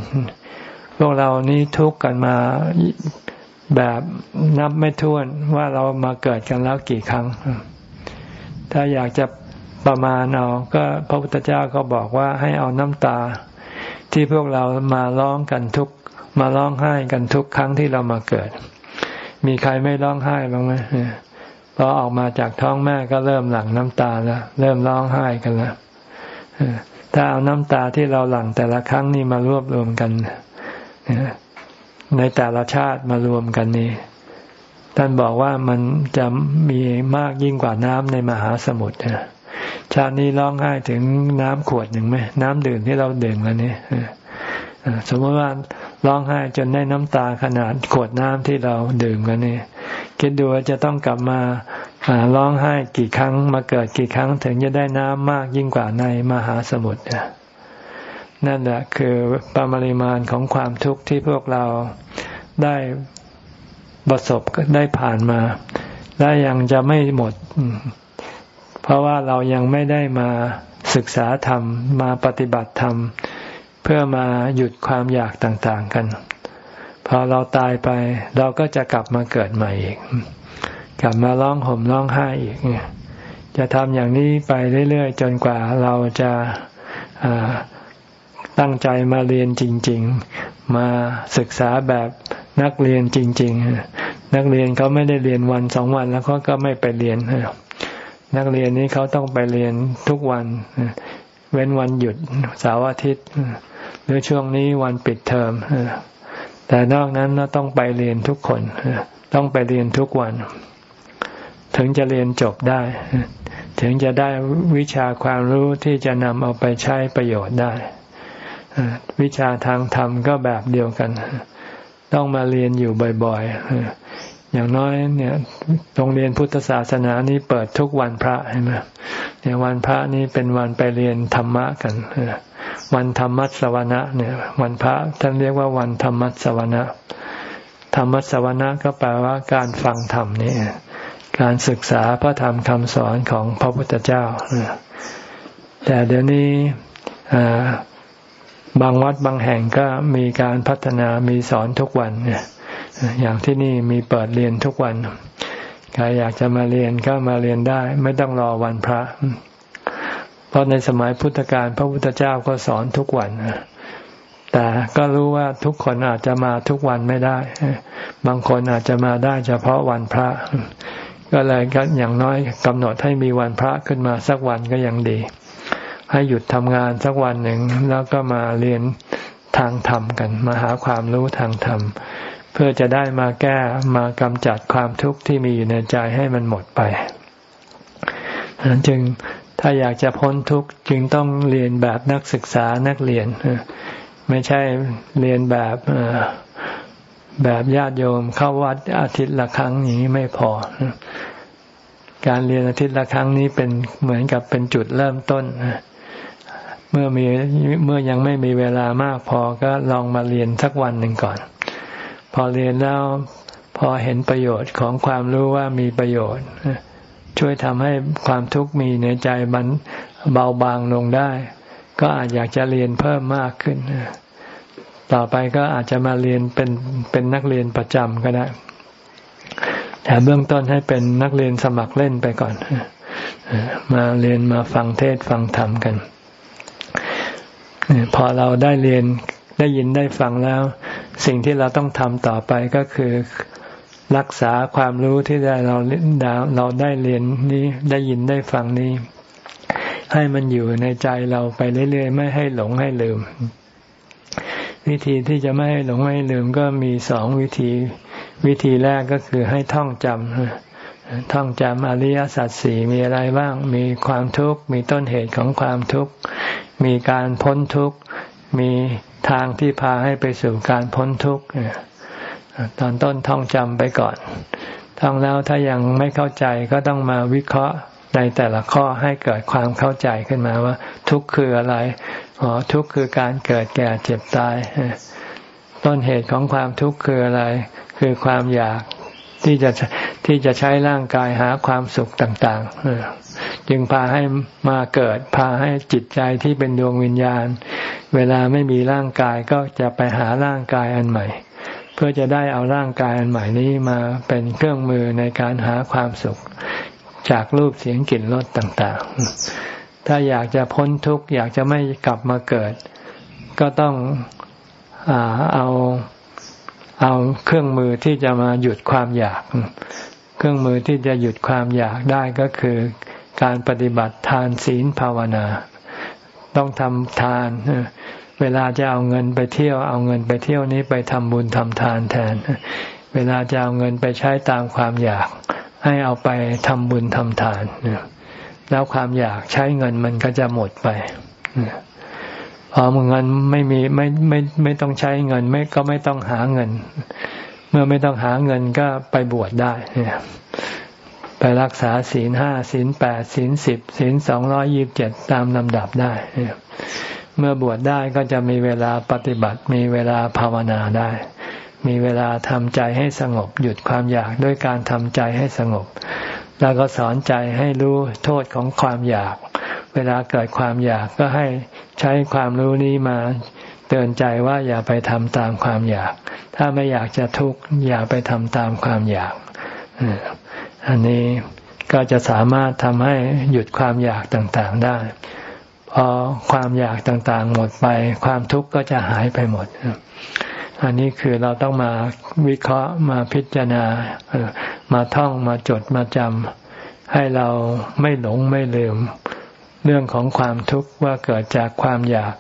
พวกเรานี้ทุกข์กันมาแบบนับไม่ถ้วนว่าเรามาเกิดกันแล้วกี่ครั้ง ถ้าอยากจะ ประมาณเอาก็พระพุทธเจ้าก็บอกว่าให้เอาน้ำตา ที่พวกเรามาร้องกันทุกมาร้องไห้กันทุกครั้งที่เรามาเกิด มีใครไม่ร้องไห้บ้างไหมพอออกมาจากท้องแม่ก็เริ่มหลั่งน้ำตาแล้วเริ่มร้องไห้กันแล้วถ้าเอาน้ำตาที่เราหลั่งแต่ละครั้งนี่มารวบรวมกันในแต่ละชาติมารวมกันนี่ท่านบอกว่ามันจะมีมากยิ่งกว่าน้ำในมหาสมุทร ชาตินี้ร้องไห้ถึงน้ำขวดหนึ่งไหมน้ำดื่มที่เราดื่มกันนี่สมมติว่าร้องไห้จนได้น้ำตาขนาดขวดน้ำที่เราดื่มกันนี่คิดดูว่าจะต้องกลับมาร้องไห้กี่ครั้ง มาเกิดกี่ครั้งถึงจะได้น้ำมากยิ่งกว่าในมหาสมุทรนั่นแหละคือปริมาณของความทุกข์ที่พวกเราได้ประสบได้ผ่านมา และยังจะไม่หมด เพราะว่าเรายังไม่ได้มาศึกษาธรรม มาปฏิบัติธรรม เพื่อมาหยุดความอยากต่างๆกัน พอเราตายไป เราก็จะกลับมาเกิดใหม่อีก กลับมาร้องห่มร้องไห้อีก จะทำอย่างนี้ไปเรื่อยๆ จนกว่าเราจะตั้งใจมาเรียนจริง ๆ มาศึกษาแบบนักเรียนจริง ๆ นักเรียนเขาไม่ได้เรียนวันสองวันแล้วเขาก็ไม่ไปเรียน นักเรียนนี้เขาต้องไปเรียนทุกวัน เว้นวันหยุดเสาร์อาทิตย์ หรือช่วงนี้วันปิดเทอมแต่นอกนั้นเราต้องไปเรียนทุกคน ต้องไปเรียนทุกวัน ถึงจะเรียนจบได้ ถึงจะได้วิชาความรู้ที่จะนำเอาไปใช้ประโยชน์ได้ วิชาทางธรรมก็แบบเดียวกัน ต้องมาเรียนอยู่บ่อยๆ อย่างน้อยเนี่ยโรงเรียนพุทธศาสนานี้เปิดทุกวันพระใช่ไหมเนี่ยวันพระนี้เป็นวันไปเรียนธรรมะกันวันธรรมัสวนะเนี่ย วันพระท่านเรียกว่าวันธรรมัสวนะธรรมัสวนะก็แปลว่าการฟังธรรมนี่การศึกษาพระธรรมคำสอนของพระพุทธเจ้าแต่เดี๋ยวนี้บางวัดบางแห่งก็มีการพัฒนามีสอนทุกวันเนี่ย อย่างที่นี่มีเปิดเรียนทุกวัน ใครอยากจะมาเรียนก็มาเรียนได้ ไม่ต้องรอวันพระ เพราะในสมัยพุทธกาลพระพุทธเจ้าก็สอนทุกวันแต่ก็รู้ว่าทุกคนอาจจะมาทุกวันไม่ได้ บางคนอาจจะมาได้เฉพาะวันพระ ก็เลยก็อย่างน้อยกำหนดให้มีวันพระขึ้นมาสักวันก็ยังดี ให้หยุดทำงานสักวันหนึ่งแล้วก็มาเรียนทางธรรมกัน มาหาความรู้ทางธรรม พื่อจะได้มาแก้มากำจัดความทุกข์ที่มีอยู่ในใจให้มันหมดไปนั้นจึงถ้าอยากจะพ้นทุกข์จึงต้องเรียนแบบนักศึกษานักเรียน ไม่ใช่เรียนแบบแบบญาติโยมเข้าวัดอาทิตย์ละครั้งอย่างนี้ไม่พอ การเรียนอาทิตย์ละครั้งนี้เป็นเหมือนกับเป็นจุดเริ่มต้นเมื่อมีเมื่อยังไม่มีเวลามากพอก็ลองมาเรียนสักวันหนึ่งก่อน อเรียนแล้วพอเห็นประโยชน์ของความรู้ว่ามีประโยชน์ ช่วยทำให้ความทุกข์มีในใจมันเบาบางลงได้ ก็อาจอยากจะเรียนเพิ่มมากขึ้น ต่อไปก็อาจจะมาเรียนเป็นเป็นนักเรียนประจำก็ได้แต่เบื้องต้นให้เป็นนักเรียนสมัครเล่นไปก่อน มาเรียนมาฟังเทศฟังธรรมกัน พอเราได้เรียนได้ยินได้ฟังแล้ว สิ่งที่เราต้องทำต่อไปก็คือรักษาความรู้ที่ได้เราเราได้เรียนนี้ได้ยินได้ฟังนี้ ให้มันอยู่ในใจเราไปเรื่อยๆ ไม่ให้หลงให้ลืม วิธีที่จะไม่ให้หลงไม่ให้ลืมก็มีสองวิธี วิธีแรกก็คือให้ท่องจำท่องจำอริยสัจสี่มีอะไรบ้าง มีความทุกข์ มีต้นเหตุของความทุกข์ มีการพ้นทุกข์ มี ทางที่พาให้ไปสู่การพ้นทุกข์ตอนต้นท่องจำไปก่อน ท่องแล้วถ้ายังไม่เข้าใจก็ต้องมาวิเคราะห์ในแต่ละข้อให้เกิดความเข้าใจขึ้นมาว่า ทุกข์คืออะไรอ๋อทุกข์คือการเกิดแก่เจ็บตายต้นเหตุของความทุกข์คืออะไร คือความอยาก ที่จะที่จะใช้ร่างกายหาความสุขต่างๆ จึงพาให้มาเกิด พาให้จิตใจที่เป็นดวงวิญญาณ เวลาไม่มีร่างกายก็จะไปหาร่างกายอันใหม่ เพื่อจะได้เอาร่างกายอันใหม่นี้มาเป็นเครื่องมือในการหาความสุข จากรูปเสียงกลิ่นรสต่างๆ ถ้าอยากจะพ้นทุกข์อยากจะไม่กลับมาเกิด ก็ต้องเอา เอาเครื่องมือที่จะมาหยุดความอยาก เครื่องมือที่จะหยุดความอยากได้ก็คือการปฏิบัติทานศีลภาวนา ต้องทำทาน เวลาจะเอาเงินไปเที่ยว เอาเงินไปเที่ยวนี้ไปทำบุญทำทานแทน เวลาจะเอาเงินไปใช้ตามความอยาก ให้เอาไปทำบุญทำทาน แล้วความอยากใช้เงินมันก็จะหมดไป พอเงินไม่มีไม่ไม่ไม่ต้องใช้เงิน ไม่ก็ไม่ต้องหาเงิน เมื่อไม่ต้องหาเงินก็ไปบวชได้ไปรักษาศีลห้าศีลแปดศีลสิบศีลสองร้อยิบเจ็ดตามลำดับได้ เมื่อบวชได้ก็จะมีเวลาปฏิบัติ มีเวลาภาวนาได้ มีเวลาทำใจให้สงบ หยุดความอยากด้วยการทำใจให้สงบ แล้วก็สอนใจให้รู้โทษของความอยาก เวลาเกิดความอยากก็ให้ใช้ความรู้นี้มาเตือนใจว่าอย่าไปทำตามความอยาก ถ้าไม่อยากจะทุกข์อย่าไปทำตามความอยาก อันนี้ก็จะสามารถทำให้หยุดความอยากต่างๆได้ พอความอยากต่างๆ หมดไป ความทุกข์ก็จะหายไปหมด อันนี้คือเราต้องมาวิเคราะห์มาพิจารณา มาท่องมาจดมาจำให้เราไม่หลงไม่ลืม เรื่องของความทุกข์ว่าเกิดจากความอยาก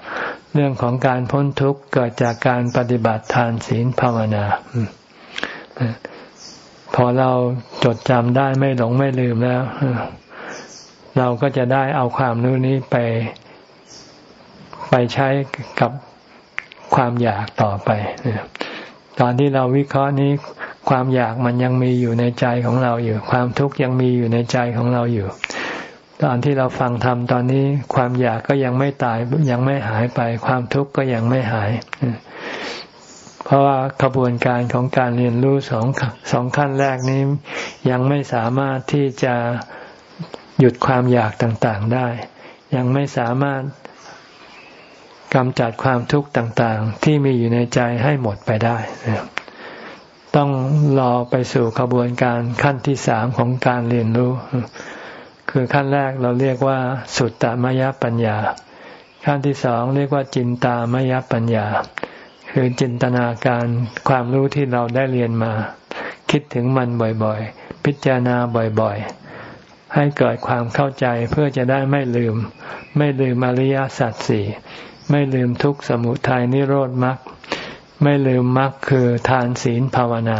เรื่องของการพ้นทุกข์เกิดจากการปฏิบัติทานศีลภาวนา พอเราจดจำได้ไม่หลงไม่ลืมแล้ว เราก็จะได้เอาความรู้นี้ไป ไปใช้กับความอยากต่อไป ตอนที่เราวิเคราะห์นี้ความอยากมันยังมีอยู่ในใจของเราอยู่ ความทุกข์ยังมีอยู่ในใจของเราอยู่ ตอนที่เราฟังธรรมตอนนี้ความอยากก็ยังไม่ตายยังไม่หายไป ความทุกข์ก็ยังไม่หาย เพราะว่าขบวนการของการเรียนรู้สองสองขั้นแรกนี้ ยังไม่สามารถที่จะหยุดความอยากต่างๆได้ ยังไม่สามารถกำจัดความทุกข์ต่างๆ ที่มีอยู่ในใจให้หมดไปได้ ต้องรอไปสู่ขบวนการขั้นที่สามของการเรียนรู้ คือขั้นแรกเราเรียกว่า สุตตมยปัญญา ขั้นที่สองเรียกว่าจินตามยปัญญา คือจินตนาการความรู้ที่เราได้เรียนมา คิดถึงมันบ่อยๆ พิจารณาบ่อยๆ ให้เกิดความเข้าใจเพื่อจะได้ไม่ลืม ไม่ลืมอริยสัจสี่ไม่ลืมทุกสมุทัยนิโรธมรรคไม่ลืมมรรคคือทานศีลภาวนา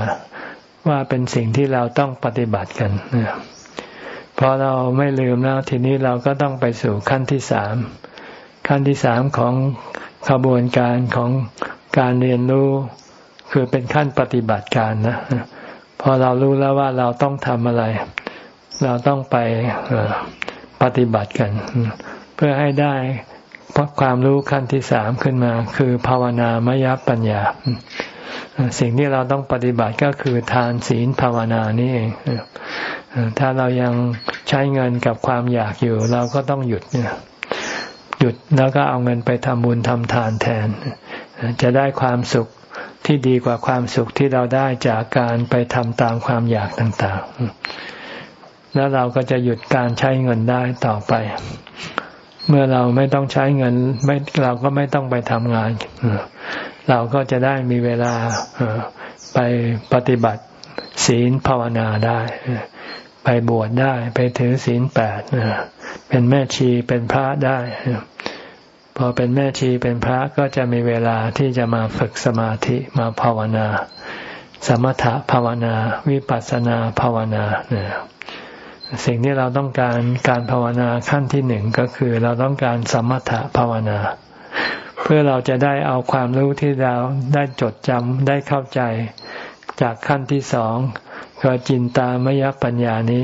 ว่าเป็นสิ่งที่เราต้องปฏิบัติกัน พอเราไม่ลืมแล้วทีนี้เราก็ต้องไปสู่ขั้นที่สามขั้นที่สามของขบวนการของการเรียนรู้ คือเป็นขั้นปฏิบัติการนะพอเรารู้แล้วว่าเราต้องทำอะไร เราต้องไปปฏิบัติกัน เพื่อให้ได้ความรู้ขั้นที่สามขึ้นมา คือภาวนามยปัญญา สิ่งที่เราต้องปฏิบัติก็คือทานศีลภาวนานี่เองถ้าเรายังใช้เงินกับความอยากอยู่ เราก็ต้องหยุดหยุดแล้วก็เอาเงินไปทำบุญทำทานแทน จะได้ความสุขที่ดีกว่าความสุขที่เราได้จากการไปทำตามความอยากต่างๆ แล้วเราก็จะหยุดการใช้เงินได้ต่อไป เมื่อเราไม่ต้องใช้เงินไม่เราก็ไม่ต้องไปทำงาน เราก็จะได้มีเวลาไปปฏิบัติศีลภาวนาได้ ไปบวชได้ ไปถือศีลแปดเป็นแม่ชีเป็นพระได้ พอเป็นแม่ชีเป็นพระก็จะมีเวลาที่จะมาฝึกสมาธิมาภาวนา สมถะภาวนา วิปัสสนาภาวนาเนี่ยสิ่งที่เราต้องการการภาวนาขั้นที่หนึ่งก็คือเราต้องการสมถะภาวนา พื่อเราจะได้เอาความรู้ที่เราได้จดจำได้เข้าใจ จากขั้นที่สองคือจินตามยปัญญานี้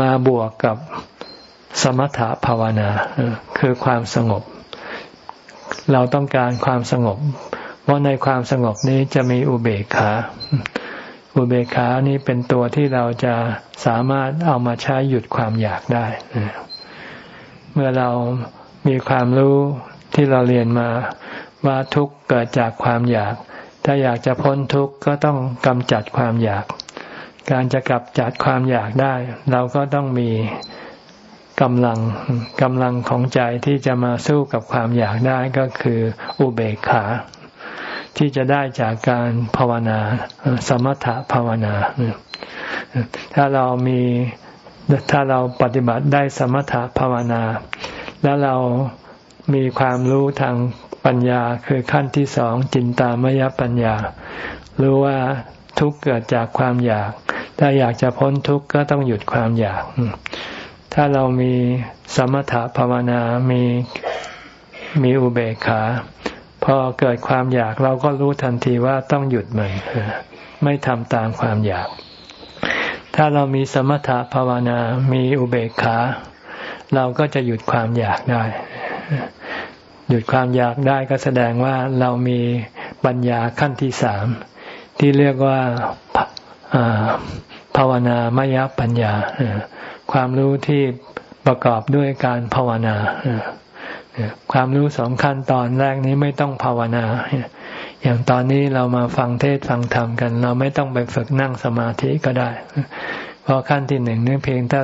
มาบวกกับสมถะภาวนาคือความสงบ เราต้องการความสงบ เพราะในความสงบนี้จะมีอุเบกขา อุเบกขานี้เป็นตัวที่เราจะสามารถเอามาใช้หยุดความอยากได้ เมื่อเรามีความรู้ ที่เราเรียนมาว่าทุกข์เกิดจากความอยาก ถ้าอยากจะพ้นทุกข์ก็ต้องกำจัดความอยาก การจะกำจัดความอยากได้ เราก็ต้องมีกำลังกำลังของใจที่จะมาสู้กับความอยากได้ก็คืออุเบกขา ที่จะได้จากการภาวนา สมถะภาวนา ถ้าเรามีถ้าเราปฏิบัติได้สมถะภาวนา แล้วเรา มีความรู้ทางปัญญาคือขั้นที่สองจินตามยปัญญา รู้ว่าทุกเกิดจากความอยาก ถ้าอยากจะพ้นทุกข์ก็ต้องหยุดความอยาก ถ้าเรามีสมถะภาวนา มีมีอุเบกขา พอเกิดความอยากเราก็รู้ทันทีว่าต้องหยุดมันไม่ทำตามความอยาก ถ้าเรามีสมถะภาวนา มีอุเบกขา เราก็จะหยุดความอยากได้ หยุดความอยากได้ก็แสดงว่าเรามีปัญญาขั้นที่สามที่เรียกว่าภาวนามยปัญญา ความรู้ที่ประกอบด้วยการภาวนา ความรู้สองขั้นตอนแรกนี้ไม่ต้องภาวนา อย่างตอนนี้เรามาฟังเทศฟังธรรมกัน เราไม่ต้องไปฝึกนั่งสมาธิก็ได้ เพราะขั้นที่หนึ่งนี่เพียงถ้า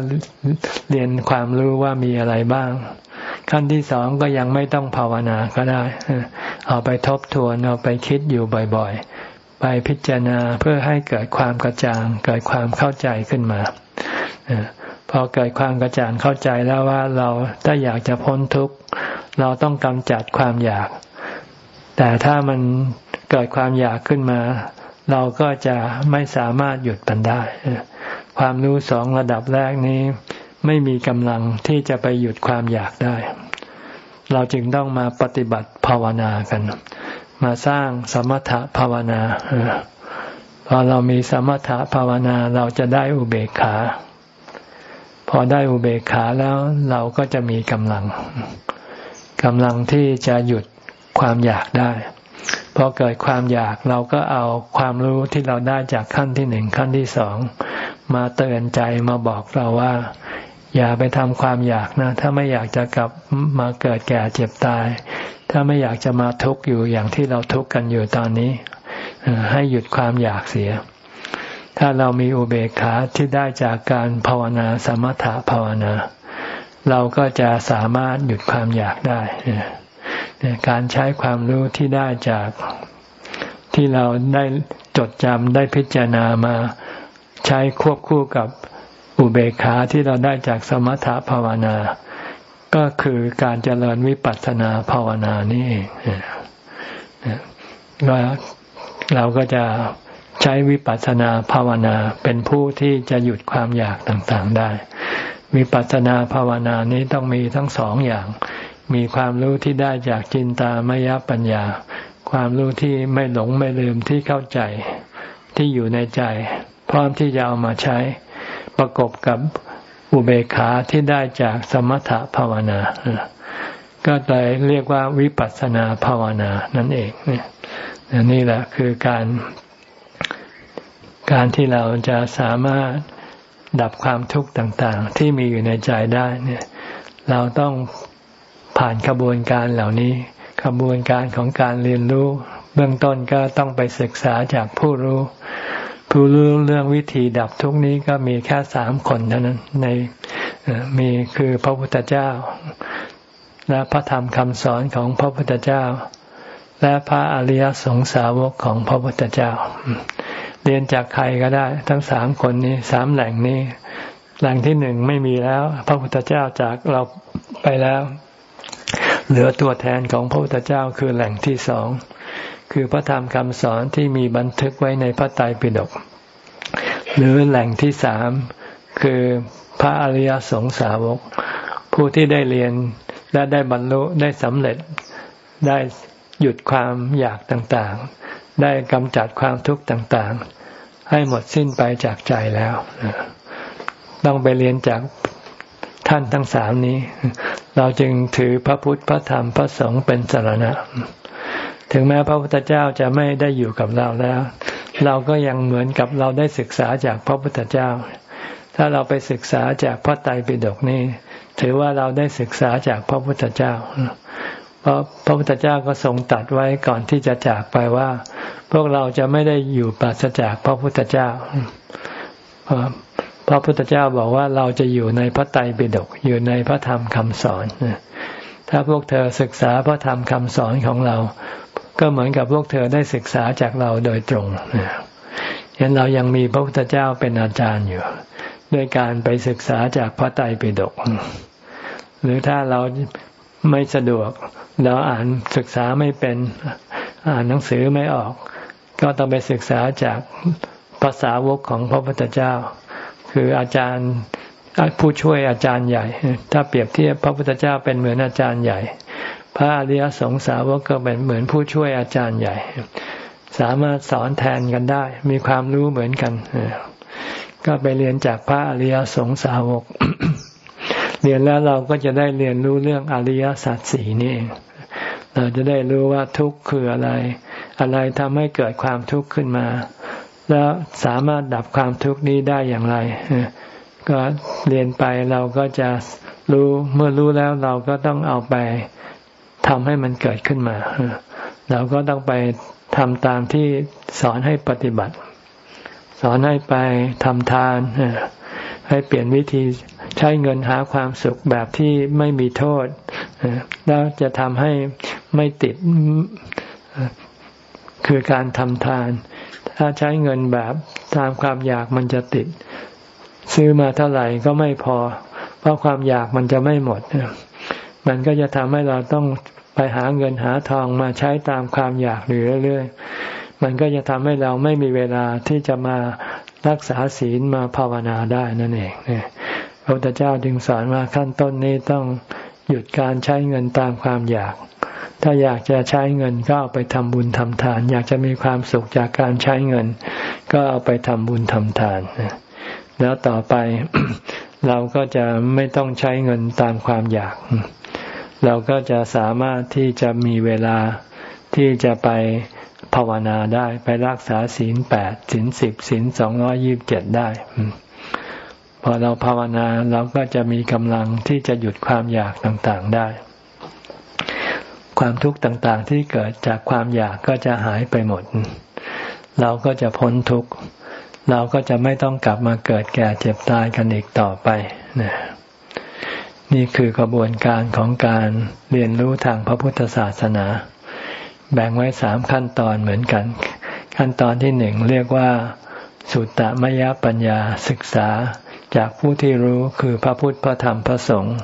เรียนความรู้ว่ามีอะไรบ้าง ขั้นที่สองก็ยังไม่ต้องภาวนาก็ได้ เอาไปทบทวนเอาไปคิดอยู่บ่อยๆ ไปพิจารณาเพื่อให้เกิดความกระจ่าง เกิดความเข้าใจขึ้นมาพอเกิดความกระจ่างเข้าใจแล้วว่าเราถ้าอยากจะพ้นทุกข์เราต้องกำจัดความอยาก แต่ถ้ามันเกิดความอยากขึ้นมา เราก็จะไม่สามารถหยุดมันได้ ความรู้สองระดับแรกนี้ไม่มีกำลังที่จะไปหยุดความอยากได้ เราจึงต้องมาปฏิบัติภาวนากัน มาสร้างสมถะภาวนาพอเรามีสมถะภาวนาเราจะได้อุเบกขา พอได้อุเบกขาแล้วเราก็จะมีกำลังกำลังที่จะหยุดความอยากได้พอเกิดความอยากเราก็เอาความรู้ที่เราได้จากขั้นที่หนึ่งขั้นที่สองมาเตือนใจมาบอกเราว่า อย่าไปทำความอยากนะ ถ้าไม่อยากจะกลับมาเกิดแก่เจ็บตาย ถ้าไม่อยากจะมาทุกข์อยู่อย่างที่เราทุกข์กันอยู่ตอนนี้ ให้หยุดความอยากเสีย ถ้าเรามีอุเบกขาที่ได้จากการภาวนาสมถะภาวนา เราก็จะสามารถหยุดความอยากได้ การใช้ความรู้ที่ได้จากที่เราได้จดจำได้พิจารณามาใช้ควบคู่กับ อุเบกขาที่เราได้จากสมถะภาวนา ก็คือการเจริญวิปัสสนาภาวนานี่เองเราก็จะใช้วิปัสสนาภาวนาเป็นผู้ที่จะหยุดความอยากต่างๆได้ วิปัสสนาภาวนานี้ต้องมีทั้งสองอย่าง มีความรู้ที่ได้จากจินตามยปัญญา ความรู้ที่ไม่หลงไม่ลืมที่เข้าใจ ที่อยู่ในใจ พร้อมที่จะเอามาใช้ ประกบกับอุเบกขาที่ได้จากสมถภาวนา ก็เลยเรียกว่าวิปัสสนาภาวนานั่นเองนี่แหละคือการการที่เราจะสามารถดับความทุกข์ต่าง ๆ ที่มีอยู่ในใจได้เนี่ย เราต้องผ่านขบวนการเหล่านี้ขบวนการของการเรียนรู้ เบื้องต้นก็ต้องไปศึกษาจากผู้รู้ ผู้รู้เรื่องวิธีดับทุกนี้ก็มีแค่สามคนเท่านั้น ในมีคือพระพุทธเจ้า และพระธรรมคำสอนของพระพุทธเจ้า และพระอริยสงสาวกของพระพุทธเจ้า เรียนจากใครก็ได้ ทั้งสามคนนี้สามแหล่งนี้ แหล่งที่หนึ่งไม่มีแล้ว พระพุทธเจ้าจากเราไปแล้ว เหลือตัวแทนของพระพุทธเจ้าคือแหล่งที่สอง คือพระธรรมคำสอนที่มีบันทึกไว้ในพระไตรปิฎกหรือแหล่งที่สามคือพระอริยสงสาวก ผู้ที่ได้เรียนและได้บรรลุได้สำเร็จได้หยุดความอยากต่างๆ ได้กำจัดความทุกข์ต่างๆ ให้หมดสิ้นไปจากใจแล้ว ต้องไปเรียนจากท่านทั้งสามนี้ เราจึงถือพระพุทธพระธรรมพระสงฆ์เป็นสารณะ ถึงแม้พระพุทธเจ้าจะไม่ได้อยู่กับเราแล้ว เราก็ยังเหมือนกับเราได้ศึกษาจากพระพุทธเจ้า ถ้าเราไปศึกษาจากพระไตรปิฎกนี่ถือว่าเราได้ศึกษาจากพระพุทธเจ้า เพราะพระพุทธเจ้าก็ทรงตัดไว้ก่อนที่จะจากไปว่า พวกเราจะไม่ได้อยู่ปราศจากพระพุทธเจ้าพระพุทธเจ้าบอกว่าเราจะอยู่ในพระไตรปิฎกอยู่ในพระธรรมคำสอนถ้าพวกเธอศึกษาพระธรรมคำสอนของเรา ก็เหมือนกับพวกเธอได้ศึกษาจากเราโดยตรงฉะนั้นเรายังมีพระพุทธเจ้าเป็นอาจารย์อยู่ ด้วยการไปศึกษาจากพระไตรปิฎกหรือถ้าเราไม่สะดวก เราอ่านศึกษาไม่เป็นอ่านหนังสือไม่ออก ก็ต้องไปศึกษาจากภาษาวกของพระพุทธเจ้า คืออาจารย์ผู้ช่วยอาจารย์ใหญ่ ถ้าเปรียบเทียบพระพุทธเจ้าเป็นเหมือนอาจารย์ใหญ่ พระอริยสงสาวกก็เป็นเหมือนผู้ช่วยอาจารย์ใหญ่ สามารถสอนแทนกันได้ มีความรู้เหมือนกันก็ไปเรียนจากพระอริยสงสาวก เรียนแล้วเราก็จะได้เรียนรู้เรื่องอริยสัจสี่นี่เองเราจะได้รู้ว่าทุกข์คืออะไร อะไรทำให้เกิดความทุกข์ขึ้นมา แล้วสามารถดับความทุกข์นี้ได้อย่างไร ก็เรียนไปเราก็จะรู้เมื่อรู้แล้วเราก็ต้องเอาไป ทำให้มันเกิดขึ้นมาเราก็ต้องไปทำตามที่สอนให้ปฏิบัติ สอนให้ไปทำทาน ให้เปลี่ยนวิธีใช้เงินหาความสุขแบบที่ไม่มีโทษแล้วจะทำให้ไม่ติดคือการทำทาน ถ้าใช้เงินแบบตามความอยากมันจะติด ซื้อมาเท่าไหร่ก็ไม่พอ เพราะความอยากมันจะไม่หมด มันก็จะทำให้เราต้องไปหาเงินหาทองมาใช้ตามความอยากอยู่เรื่อยๆ มันก็จะทำให้เราไม่มีเวลาที่จะมารักษาศีลมาภาวนาได้นั่นเองพระพุทธเจ้าจึงสอนว่าขั้นต้นนี้ต้องหยุดการใช้เงินตามความอยาก ถ้าอยากจะใช้เงินก็เอาไปทำบุญทำทาน อยากจะมีความสุขจากการใช้เงิน ก็เอาไปทำบุญทำทาน แล้วต่อไปเราก็จะไม่ต้องใช้เงินตามความอยาก เราก็จะสามารถที่จะมีเวลาที่จะไปภาวนาได้ไปรักษาศีลแปดศีลสิบศีลสองร้อยิบเจ็ดได้ พอเราภาวนาเราก็จะมีกำลังที่จะหยุดความอยากต่างๆได้ ความทุกข์ต่างๆที่เกิดจากความอยากก็จะหายไปหมด เราก็จะพ้นทุกข์ เราก็จะไม่ต้องกลับมาเกิดแก่เจ็บตายกันอีกต่อไปน นี่คือกระบวนการของการเรียนรู้ทางพระพุทธศาสนา แบ่งไว้สามขั้นตอนเหมือนกัน ขั้นตอนที่หนึ่งเรียกว่า สุตตมยปัญญาศึกษาจากผู้ที่รู้คือพระพุทธพระธรรมพระสงฆ์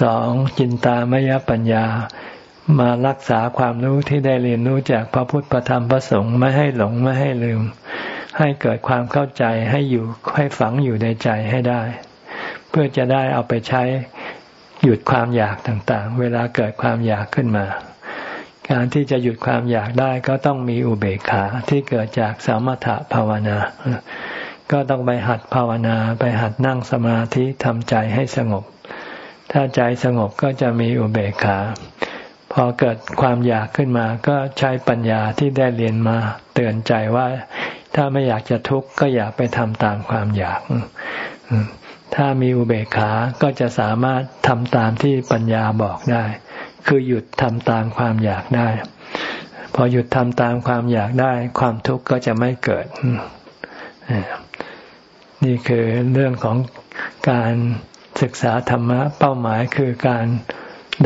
สองจินตามยปัญญา มารักษาความรู้ที่ได้เรียนรู้จากพระพุทธพระธรรมพระสงฆ์ไม่ให้หลงไม่ให้ลืม ให้เกิดความเข้าใจให้อยู่ให้ฝังอยู่ในใจให้ได้ พื่อจะได้เอาไปใช้หยุดความอยากต่างๆ เวลาเกิดความอยากขึ้นมา การที่จะหยุดความอยากได้ก็ต้องมีอุเบกขาที่เกิดจากสมถะภาวนา ก็ต้องไปหัดภาวนาไปหัดนั่งสมาธิทำใจให้สงบ ถ้าใจสงบก็จะมีอุเบกขา พอเกิดความอยากขึ้นมาก็ใช้ปัญญาที่ได้เรียนมาเตือนใจว่าถ้าไม่อยากจะทุกข์ก็อย่าไปทำตามความอยาก ถ้ามีอุเบกขา ก็จะสามารถทำตามที่ปัญญาบอกได้ คือหยุดทำตามความอยากได้ พอหยุดทำตามความอยากได้ ความทุกข์ก็จะไม่เกิด นี่คือเรื่องของการศึกษาธรรมะเป้าหมายคือการ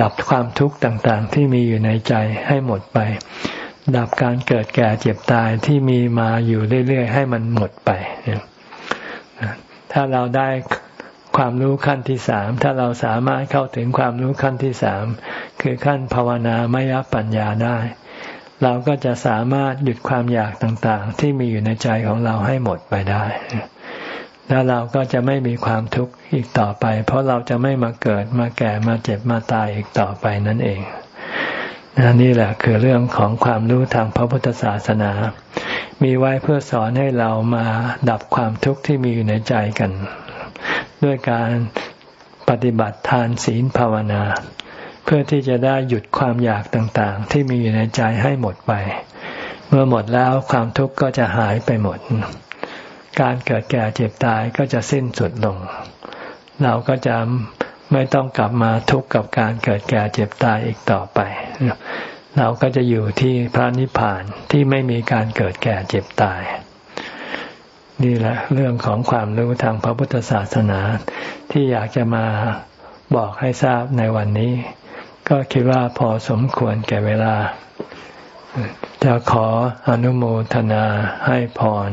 ดับความทุกข์ต่างๆ ที่มีอยู่ในใจให้หมดไป ดับการเกิดแก่เจ็บตายที่มีมาอยู่เรื่อยๆ ให้มันหมดไป ถ้าเราได้ ความรู้ขั้นที่สาม ถ้าเราสามารถเข้าถึงความรู้ขั้นที่สาม คือขั้นภาวนามยปัญญาได้ เราก็จะสามารถหยุดความอยากต่างๆ ที่มีอยู่ในใจของเราให้หมดไปได้ แล้วเราก็จะไม่มีความทุกข์อีกต่อไป เพราะเราจะไม่มาเกิดมาแก่มาเจ็บมาตายอีกต่อไปนั่นเองนี่แหละคือเรื่องของความรู้ทางพระพุทธศาสนา มีไว้เพื่อสอนให้เรามาดับความทุกข์ที่มีอยู่ในใจกัน ด้วยการปฏิบัติทานศีลภาวนา เพื่อที่จะได้หยุดความอยากต่างๆ ที่มีอยู่ในใจให้หมดไป เมื่อหมดแล้วความทุกข์ก็จะหายไปหมด การเกิดแก่เจ็บตายก็จะสิ้นสุดลง เราก็จะไม่ต้องกลับมาทุกข์กับการเกิดแก่เจ็บตายอีกต่อไป เราก็จะอยู่ที่พระนิพพานที่ไม่มีการเกิดแก่เจ็บตาย นี่แหละเรื่องของความรู้ทางพระพุทธศาสนา ที่อยากจะมาบอกให้ทราบในวันนี้ ก็คิดว่าพอสมควรแก่เวลา จะขออนุโมทนาให้พร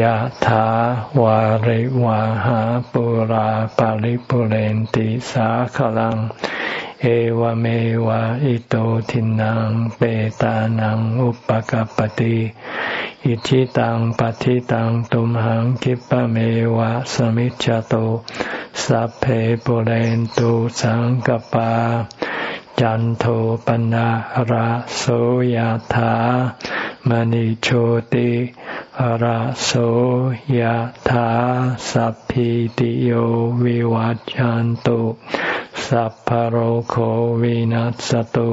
ยะถาวาริวาหาปุราปาริปุเรนติสาขลัง เอวเมวะอิโตทินังเปตานังอุปกัปติ อิชิตังปฏิตังตุมหังคิปะเมวะสมิจจโตสัพเพปุเรนตุสังกปา จันโทปนะระโสยธามณิโชติระโสยธาสัพพิติโยวิวัจจันตุสัพพโรโควินัสตุ